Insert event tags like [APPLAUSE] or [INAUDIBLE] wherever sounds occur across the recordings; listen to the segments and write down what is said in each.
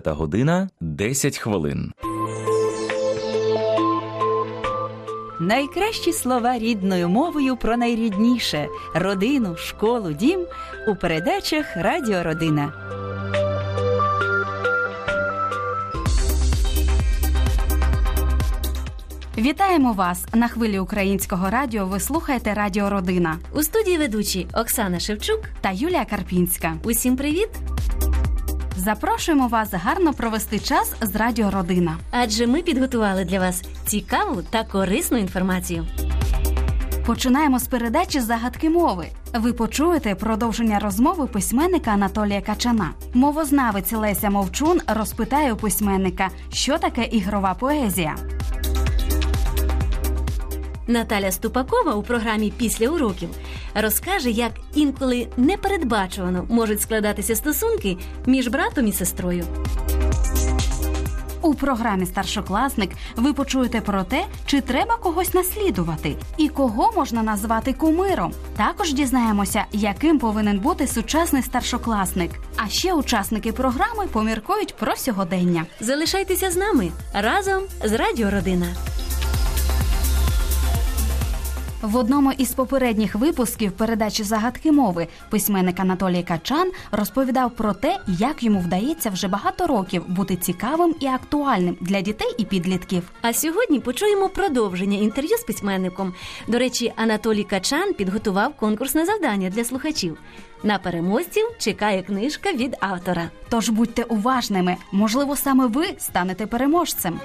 Та година 10 хвилин. Найкращі слова рідною мовою про найрідніше родину, школу, дім у передачах Радіо Родина. Вітаємо вас на хвилі українського радіо. Ви слухаєте Радіо Родина У студії ведучі Оксана Шевчук. та Юлія Карпінська. Усім привіт! Запрошуємо вас гарно провести час з Радіо Родина. Адже ми підготували для вас цікаву та корисну інформацію. Починаємо з передачі загадки мови. Ви почуєте продовження розмови письменника Анатолія Качана. Мовознавець Леся Мовчун розпитає у письменника, що таке ігрова поезія. Наталя Ступакова у програмі Після уроків розкаже, як інколи непередбачувано можуть складатися стосунки між братом і сестрою. У програмі Старшокласник ви почуєте про те, чи треба когось наслідувати і кого можна назвати кумиром. Також дізнаємося, яким повинен бути сучасний старшокласник. А ще учасники програми поміркують про сьогодення. Залишайтеся з нами разом з Радіо Родина. В одному із попередніх випусків передачі загадки мови письменник Анатолій Качан розповідав про те, як йому вдається вже багато років бути цікавим і актуальним для дітей і підлітків. А сьогодні почуємо продовження інтерв'ю з письменником. До речі, Анатолій Качан підготував конкурсне завдання для слухачів. На переможців чекає книжка від автора. Тож будьте уважними, можливо, саме ви станете переможцем.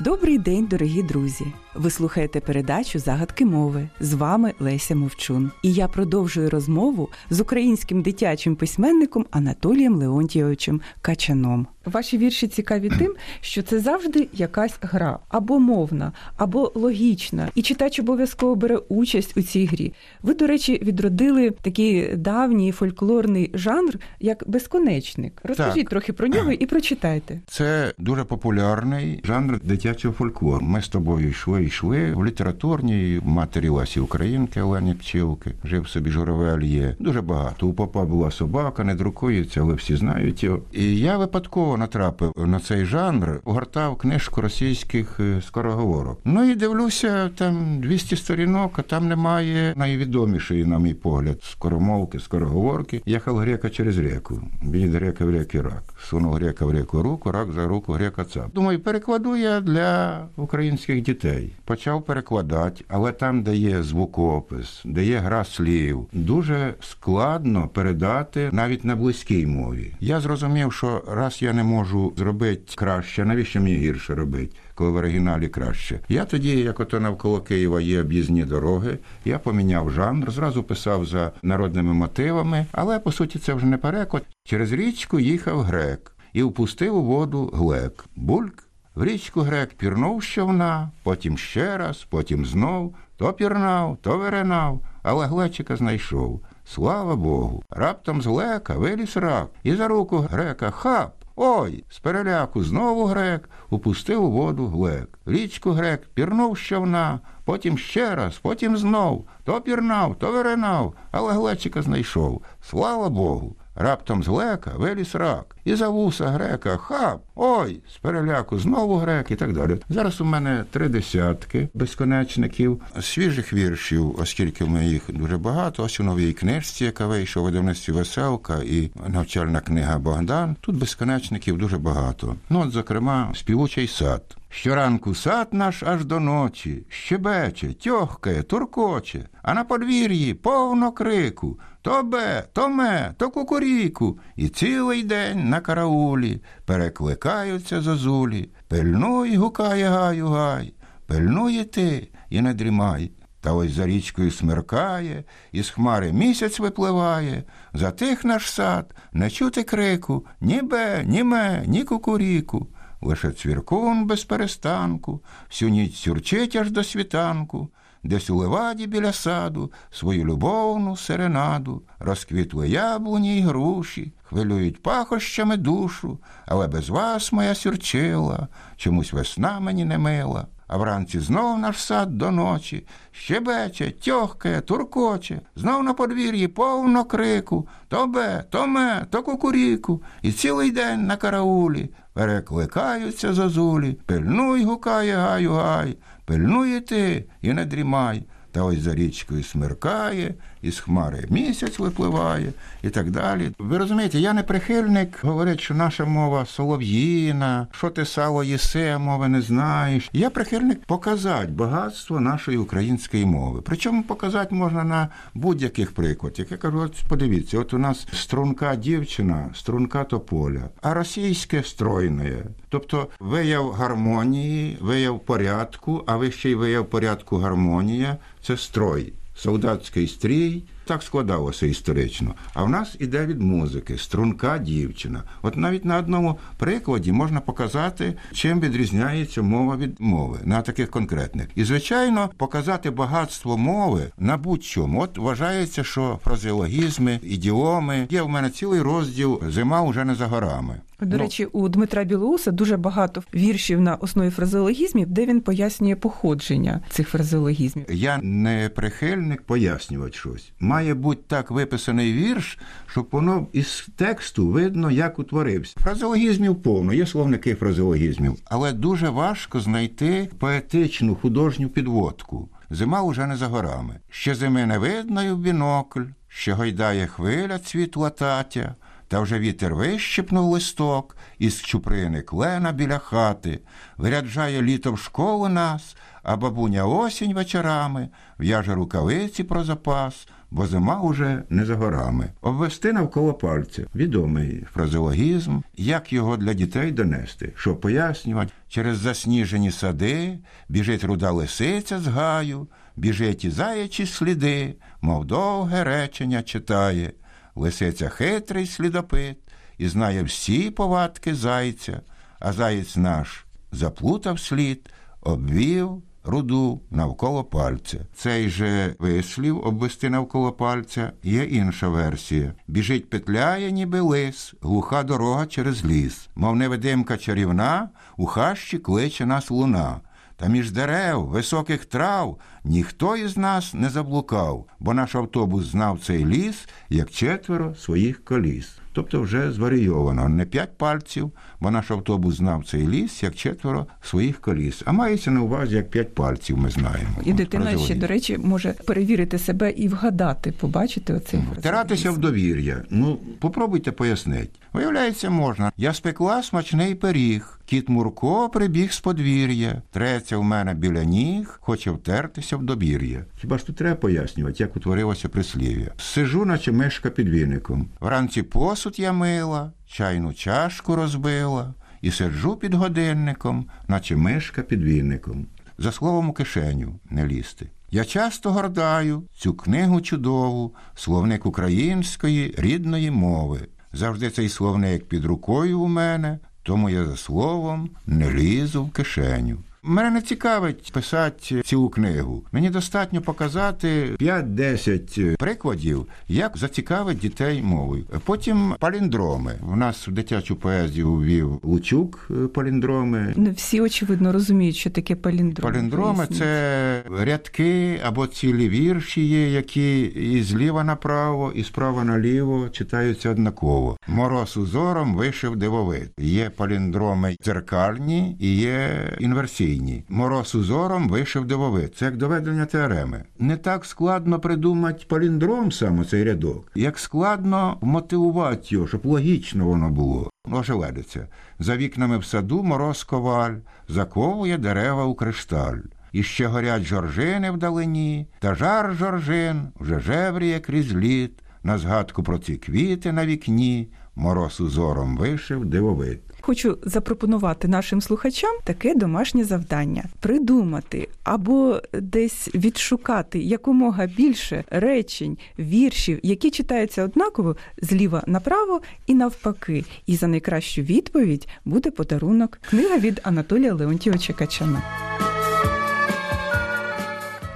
Добрий день, дорогі друзі! Ви слухаєте передачу Загадки мови. З вами Леся Мовчун. І я продовжую розмову з українським дитячим письменником Анатолієм Леонтійовичем Качаном. Ваші вірші цікаві [CLEARS THROAT] тим, що це завжди якась гра або мовна, або логічна, і читач обов'язково бере участь у цій грі. Ви, до речі, відродили такий давній фольклорний жанр, як безконечник. Розкажіть Так. трохи про нього і прочитайте. Це дуже популярний жанр дитячого фольклору. Ми з тобою йшли, йшли в літературній матері Ласі Українки Олені Пчілки. Жив собі журавель є. Дуже багато. У попа була собака, не друкується, але всі знають його. І я випадково натрапив на цей жанр, огортав книжку російських е, скороговорок. Ну і дивлюся, там 200 сторінок, а там немає найвідомішої, на мій погляд, скоромовки, скороговорки. Їхав грека через реку. Від грека в реки рак. Сунув грека в реку руку, рак за руку, грека цап. Думаю, перекладу я для українських дітей. Почав перекладати, але там, де є звукопис, де є гра слів, дуже складно передати навіть на близькій мові. Я зрозумів, що раз я не можу зробити краще, навіщо мені гірше робити? Коли в оригіналі краще. Я тоді, як ото навколо Києва є об'їзні дороги, я поміняв жанр, зразу писав за народними мотивами, але по суті це вже не переклад. Через річку їхав грек і впустив у воду глек. Бульк. В річку грек пірнув щовна, потім ще раз, потім знов, то пірнав, то виринав, але глечика знайшов. Слава Богу. Раптом з глека виліз рак, і за руку грека хап. Ой, з переляку знову грек упустив у воду глек. Річку грек пірнув щовна, потім ще раз, потім знов. То пірнав, то виринав, але глечика знайшов. Слава Богу. Раптом з глека виліз рак. І за вуса грека хап. Ой, з переляку знову грек і так далі. Зараз у мене три десятки безконечників, свіжих віршів, оскільки в мене їх дуже багато. Ось у новій книжці, яка вийшла у видавництві Веселка і навчальна книга Богдан. Тут безконечників дуже багато. Ну, от, зокрема, співучий сад. Щоранку сад наш аж до ночі, щебече, тьохкає, туркоче, а на подвір'ї повно крику. То бе, то ме, то кукуріку, і цілий день на караулі перекликаються зозулі. Пильнуй, гукає гаю гай, пильнує ти і не дрімай. Та ось за річкою смеркає, із хмари місяць випливає, затих наш сад, не чути крику, ні бе, ні ме, ні кукуріку. Лише цвіркун без перестанку, всю ніч сюрчить аж до світанку, десь у леваді біля саду свою любовну серенаду, розквітли яблуні й груші, хвилюють пахощами душу, але без вас моя сюрчила, чомусь весна мені не мила. А вранці знов наш сад до ночі, щебече, тьохкає, туркоче, знов на подвір'ї повно крику, то бе, то ме, то кукуріку, і цілий день на караулі. Перекликаються зозулі, пильнуй, гукає гаю гай, пильнуй ти і не дрімай. Та ось за річкою смеркає, із хмари місяць випливає і так далі. Ви розумієте, я не прихильник говорять, що наша мова солов'їна, що ти сало їси, а мови не знаєш. Я прихильник показати багатство нашої української мови. Причому показати можна на будь-яких прикладах. Я кажу, от подивіться, от у нас струнка дівчина, струнка тополя, а російське стройне. Тобто вияв гармонії, вияв порядку, а ви ще й вияв порядку гармонія це строй солдатський стрій. Так складалося історично. А в нас іде від музики, струнка дівчина. От навіть на одному прикладі можна показати, чим відрізняється мова від мови, на таких конкретних. І, звичайно, показати багатство мови на будь-чому. От вважається, що фразеологізми, ідіоми. Є в мене цілий розділ Зима уже не за горами. До Ну, речі, у Дмитра Білоуса дуже багато віршів на основі фразеологізмів, де він пояснює походження цих фразеологізмів. Я не прихильник пояснювати щось. Має бути так виписаний вірш, щоб воно із тексту видно, як утворився. Фразеологізмів повно, є словники фразеологізмів, але дуже важко знайти поетичну художню підводку. Зима уже не за горами. Ще зими не видно й в бінокль, ще гойдає хвиля цвіт лататя. Та вже вітер вищипнув листок із чуприни клена біля хати, виряджає літо в школу нас, а бабуня осінь вечорами в'яже рукавиці про запас, бо зима уже не за горами. Обвести навколо пальця відомий фразеологізм, як його для дітей донести, що пояснювати, через засніжені сади біжить руда лисиця з гаю, біжить і заячі сліди, мов довге речення читає. Лисиця хитрий слідопит і знає всі повадки зайця, а заєць наш заплутав слід, обвів руду навколо пальця. Цей же вислів обвести навколо пальця є інша версія. Біжить петляє, ніби лис, глуха дорога через ліс. Мов невидимка чарівна, у хащі кличе нас луна. Та між дерев, високих трав ніхто із нас не заблукав, бо наш автобус знав цей ліс як четверо своїх коліс. Тобто вже зварійовано не п'ять пальців, бо наш автобус знав цей ліс як четверо своїх коліс. А мається на увазі як п'ять пальців, ми знаємо. І От, дитина ще, до речі, може перевірити себе і вгадати, побачити оцей Втиратися в довір'я. Ну, попробуйте пояснити. Виявляється, можна. Я спекла смачний пиріг. Кіт Мурко прибіг з подвір'я, треться в мене біля ніг, хоче втертися в добір'я. Хіба ж тут треба пояснювати, як утворилося прислів'я? Сижу, наче мишка під віником. Вранці посуд я мила, чайну чашку розбила, і сиджу під годинником, наче мишка під віником. За словом у кишеню не лізти. Я часто гордаю цю книгу чудову, словник української рідної мови. Завжди цей словник під рукою у мене, тому я за словом не лізу в кишеню. Мене не цікавить писати цілу книгу. Мені достатньо показати 5-10 прикладів, як зацікавить дітей мовою. Потім паліндроми. У нас в дитячу поезію ввів Лучук е, паліндроми. Не всі очевидно розуміють, що таке паліндром. Паліндроми це рядки або цілі вірші є, які і зліва направо, і справа наліво читаються однаково. Мороз узором вишив дивовид. Є паліндроми дзеркальні і є інверсійні. Мороз узором вишив дивовид. Це як доведення теореми. Не так складно придумати паліндром саме цей рядок, як складно мотивувати його, щоб логічно воно було. Ожеледиться. За вікнами в саду мороз коваль, заковує дерева у кришталь. І ще горять жоржини вдалині, та жар жоржин вже жевріє крізь лід, на згадку про ці квіти на вікні, мороз узором вишив дивовид. Хочу запропонувати нашим слухачам таке домашнє завдання: придумати або десь відшукати якомога більше речень, віршів, які читаються однаково зліва направо і навпаки. І за найкращу відповідь буде подарунок книга від Анатолія Леонтьовича Качана.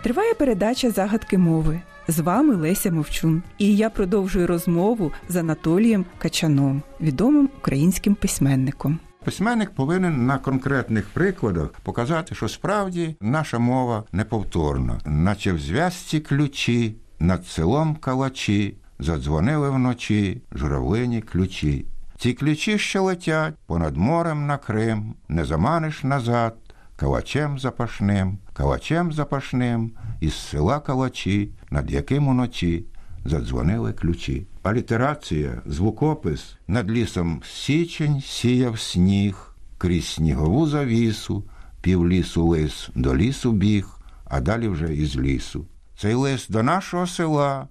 Триває передача загадки мови. З вами Леся Мовчун. І я продовжую розмову з Анатолієм Качаном, відомим українським письменником. Письменник повинен на конкретних прикладах показати, що справді наша мова неповторна, наче в зв'язці ключі, над селом калачі, задзвонили вночі журавлині ключі. Ці ключі ще летять понад морем на Крим, не заманиш назад, калачем запашним, калачем запашним, із села калачі, над яким уночі задзвонили ключі. Алітерація, звукопис над лісом січень сіяв сніг, крізь снігову завісу, півлісу лис до лісу біг, а далі вже із лісу. Цей лис до нашого села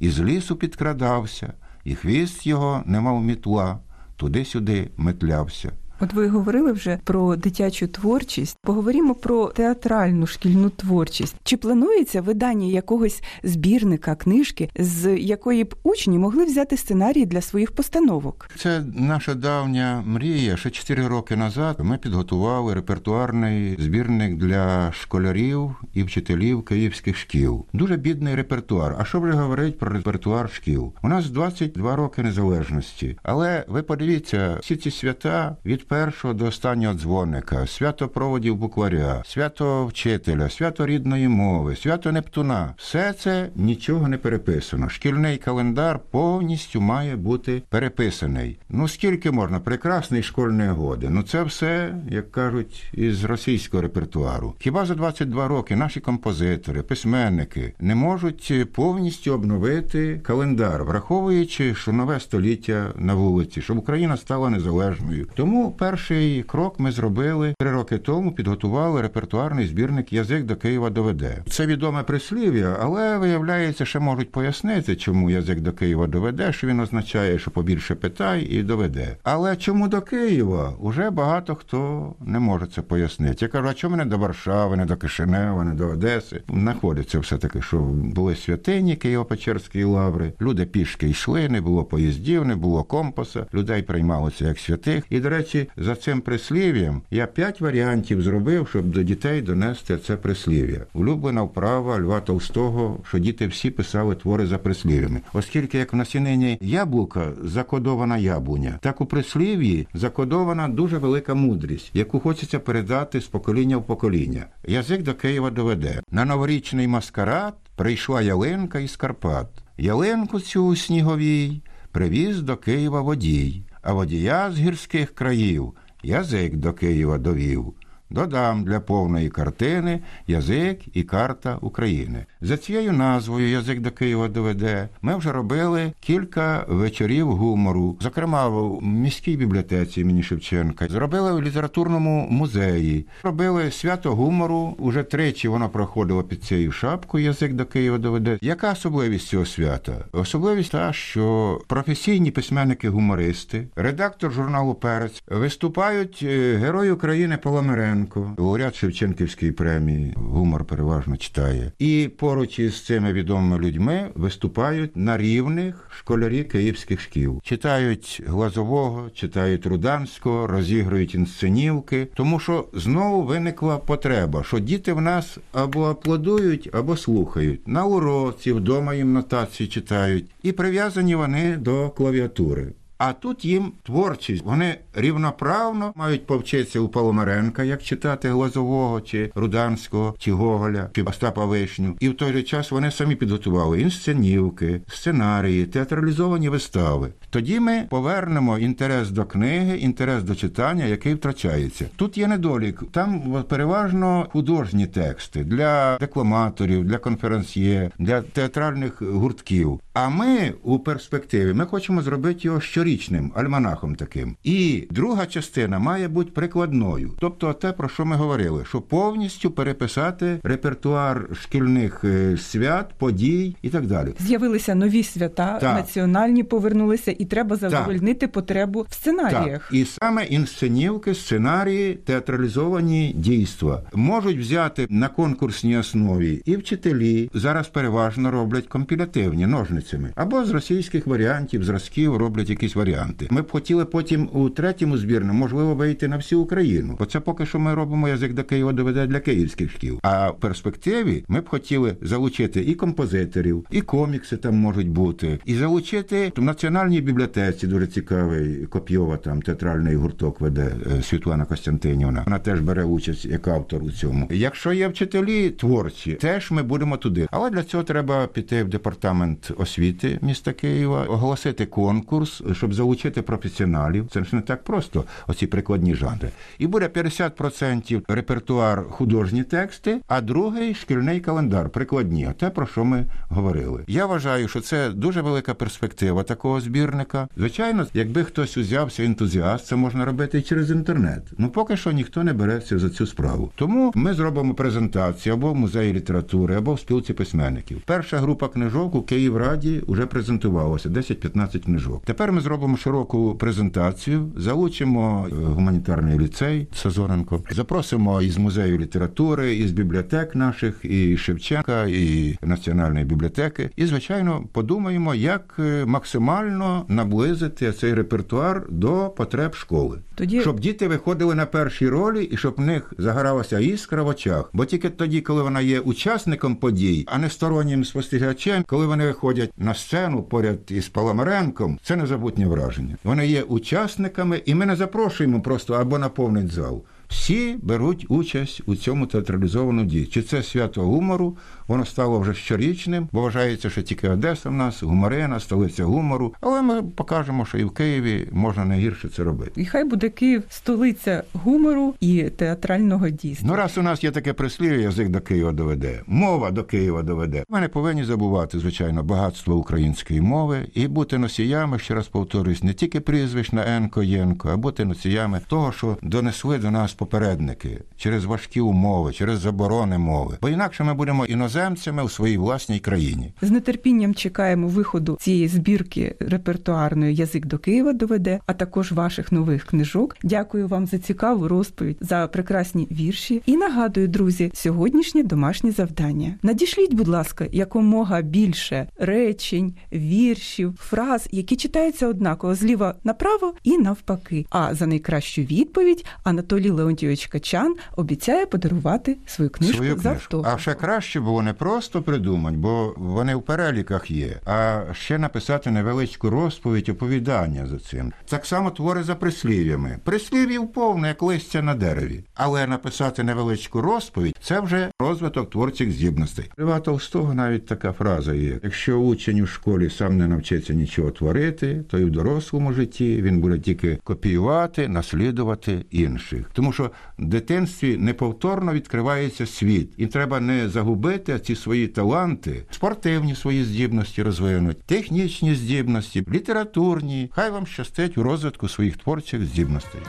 із лісу підкрадався, і хвіст його не мав мітла, туди-сюди метлявся. От ви говорили вже про дитячу творчість. Поговоримо про театральну шкільну творчість. Чи планується видання якогось збірника, книжки, з якої б учні могли взяти сценарії для своїх постановок? Це наша давня мрія. Ще 4 роки назад ми підготували репертуарний збірник для школярів і вчителів київських шкіл. Дуже бідний репертуар. А що вже говорить про репертуар шкіл? У нас 22 роки незалежності. Але ви подивіться, всі ці свята першого до останнього дзвоника, свято проводів букваря, свято вчителя, свято рідної мови, свято Нептуна. Все це нічого не переписано. Шкільний календар повністю має бути переписаний. Ну скільки можна? Прекрасний школьний годи. Ну це все, як кажуть, із російського репертуару. Хіба за 22 роки наші композитори, письменники не можуть повністю обновити календар, враховуючи, що нове століття на вулиці, щоб Україна стала незалежною. Тому перший крок ми зробили три роки тому. Підготували репертуарний збірник Язик до Києва доведе. Це відоме прислів'я, але виявляється, ще можуть пояснити, чому язик до Києва доведе, що він означає, що побільше питай і доведе. Але чому до Києва? Уже багато хто не може це пояснити. Я кажу, а чому не до Варшави, не до Кишинева, не до Одеси? Знаходиться все таки, що були святині Києво-Печерської лаври. Люди пішки йшли, не було поїздів, не було компаса. Людей приймалося як святих. І, до речі, за цим прислів'ям я п'ять варіантів зробив, щоб до дітей донести це прислів'я. Улюблена вправа Льва Толстого, що діти всі писали твори за прислів'ями. Оскільки як в насінині яблука закодована яблуня, так у прислів'ї закодована дуже велика мудрість, яку хочеться передати з покоління в покоління. Язик до Києва доведе. На новорічний маскарад прийшла ялинка із Карпат. Ялинку цю сніговій привіз до Києва водій а водія з гірських країв язик до Києва довів. Додам для повної картини язик і карта України. За цією назвою Язик до Києва доведе. Ми вже робили кілька вечорів гумору, зокрема в міській бібліотеці імені Шевченка. Зробили в літературному музеї. Робили свято гумору. Уже тричі воно проходило під цією шапкою. Язик до Києва доведе. Яка особливість цього свята? Особливість та, що професійні письменники-гумористи, редактор журналу Перець виступають е, герої України Поломерен. Шевченко, лауреат Шевченківської премії, гумор переважно читає. І поруч із цими відомими людьми виступають на рівних школярі київських шкіл. Читають Глазового, читають Руданського, розігрують інсценівки, тому що знову виникла потреба, що діти в нас або аплодують, або слухають. На уроці вдома їм нотації читають, і прив'язані вони до клавіатури. А тут їм творчість. Вони рівноправно мають повчитися у Паломаренка, як читати Глазового, чи Руданського, чи Гоголя, чи Остапа Вишню. І в той же час вони самі підготували інсценівки, сценарії, театралізовані вистави. Тоді ми повернемо інтерес до книги, інтерес до читання, який втрачається. Тут є недолік. Там переважно художні тексти для декламаторів, для конференсьє, для театральних гуртків. А ми у перспективі ми хочемо зробити його щорічним альманахом таким. І друга частина має бути прикладною, тобто те, про що ми говорили, що повністю переписати репертуар шкільних е, свят, подій і так далі. З'явилися нові свята, так. національні повернулися, і треба задовольнити потребу в сценаріях. Так. І саме інсценівки, сценарії, театралізовані дійства можуть взяти на конкурсній основі і вчителі зараз переважно роблять компілятивні ножницями. Або з російських варіантів, зразків роблять якісь варіанти. Ми б хотіли потім у третьому збірному, можливо, вийти на всю Україну. Бо це поки що ми робимо язик до Києва доведе для київських шкіл. А в перспективі ми б хотіли залучити і композиторів, і комікси там можуть бути, і залучити в національній бібліотеці дуже цікавий Коп'йова там театральний гурток веде е, Світлана Костянтинівна. Вона теж бере участь як автор у цьому. Якщо є вчителі творчі, теж ми будемо туди. Але для цього треба піти в департамент освіти міста Києва, оголосити конкурс, щоб залучити професіоналів. Це ж не так просто. Оці прикладні жанри. І буде 50% репертуар художні тексти, а другий шкільний календар, прикладні. Те про що ми говорили. Я вважаю, що це дуже велика перспектива такого збірника. Звичайно, якби хтось узявся ентузіаст, це можна робити і через інтернет. Ну поки що ніхто не береться за цю справу. Тому ми зробимо презентацію або в музеї літератури, або в спілці письменників. Перша група книжок у Київраді вже презентувалася 10-15 книжок. Тепер ми зробимо широку презентацію, залучимо е, гуманітарний ліцей Сазоненко, запросимо із музею літератури, із бібліотек наших, і Шевченка, і Національної бібліотеки. І звичайно подумаємо, як е, максимально наблизити цей репертуар до потреб школи, Тоді- щоб діти виходили на перші ролі і щоб в них загоралася іскра в очах. Бо тільки тоді, коли вона є учасником подій, а не стороннім спостерігачем, коли вони виходять на сцену поряд із Паламаренком, це незабутнє враження. Вони є учасниками, і ми не запрошуємо просто або наповнить зал. Всі беруть участь у цьому театралізованому дії. Чи це свято гумору? Воно стало вже щорічним, бо вважається, що тільки Одеса в нас гуморина, столиця гумору. Але ми покажемо, що і в Києві можна не гірше це робити. І хай буде Київ столиця гумору і театрального дійства. Ну, раз у нас є таке прислів'я, язик до Києва доведе, мова до Києва доведе. Ми не повинні забувати, звичайно, багатство української мови і бути носіями, ще раз повторюсь, не тільки прізвищ на Енко Єнко, а бути носіями того, що донесли до нас попередники через важкі умови, через заборони мови. Бо інакше ми будемо іноземцями у своїй власній країні. З нетерпінням чекаємо виходу цієї збірки репертуарної Язик до Києва доведе, а також ваших нових книжок. Дякую вам за цікаву розповідь, за прекрасні вірші. І нагадую, друзі, сьогоднішнє домашнє завдання. Надішліть, будь ласка, якомога більше речень, віршів, фраз, які читаються однаково зліва направо і навпаки. А за найкращу відповідь Анатолій Леонтійович Качан обіцяє подарувати свою книжку Свою з книжку. автографом. А ще краще було не просто придумати, бо вони в переліках є, а ще написати невеличку розповідь, оповідання за цим. Так само твори за прислів'ями. Прислів'їв повно, як листя на дереві. Але написати невеличку розповідь це вже розвиток творчих здібностей. Льва Толстого навіть така фраза є: якщо учень у школі сам не навчиться нічого творити, то і в дорослому житті він буде тільки копіювати, наслідувати інших. Тому що в дитинстві неповторно відкривається світ, і треба не загубити ці свої таланти, спортивні свої здібності розвинуть, технічні здібності, літературні. Хай вам щастить у розвитку своїх творчих здібностей.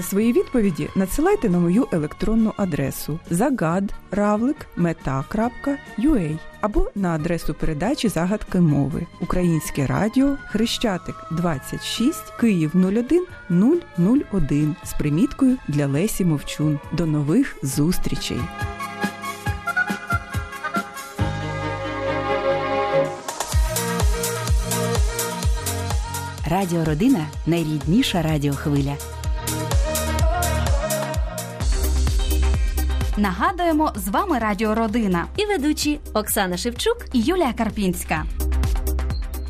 Свої відповіді надсилайте на мою електронну адресу загад.равлик.мета.ua або на адресу передачі загадки мови Українське радіо Хрещатик 26 Київ 01 001 з приміткою для Лесі Мовчун. До нових зустрічей! Радіо Родина найрідніша радіохвиля. Нагадуємо, з вами Радіо Родина І ведучі Оксана Шевчук. і Юлія Карпінська.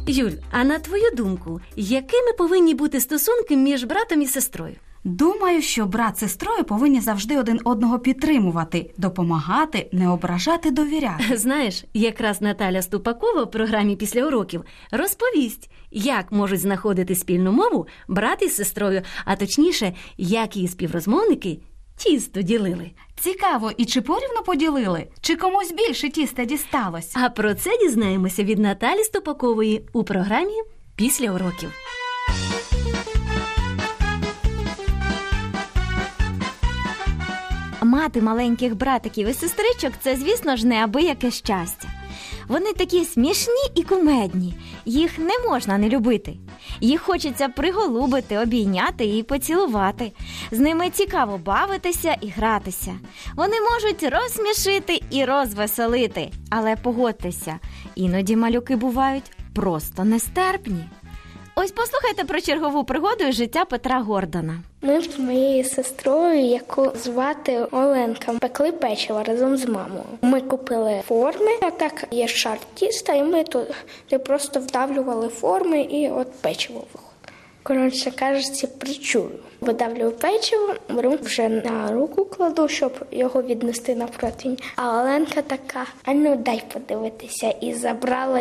Юль, а на твою думку, якими повинні бути стосунки між братом і сестрою? Думаю, що брат з сестрою повинні завжди один одного підтримувати, допомагати, не ображати, довіряти. [LAUGHS] Знаєш, якраз Наталя Ступакова в програмі після уроків розповість, як можуть знаходити спільну мову брат із сестрою, а точніше, як її співрозмовники тісто ділили. Цікаво, і чи порівну поділили, чи комусь більше тіста дісталось? А про це дізнаємося від Наталі Ступакової у програмі після уроків. Мати маленьких братиків і сестричок це, звісно ж, неабияке щастя. Вони такі смішні і кумедні, їх не можна не любити. Їх хочеться приголубити, обійняти і поцілувати. З ними цікаво бавитися і гратися. Вони можуть розсмішити і розвеселити. Але погодьтеся, іноді малюки бувають просто нестерпні. Ось послухайте про чергову пригоду із життя Петра Гордона. Ми з моєю сестрою, яку звати Оленка, пекли печиво разом з мамою. Ми купили форми, а так є шар тіста, і ми туди просто вдавлювали форми і от печиво виходить. Коротше кажучи, причую. Видавлюю печиво, беру вже на руку кладу, щоб його віднести на противень. А Оленка така: а ну дай подивитися, і забрала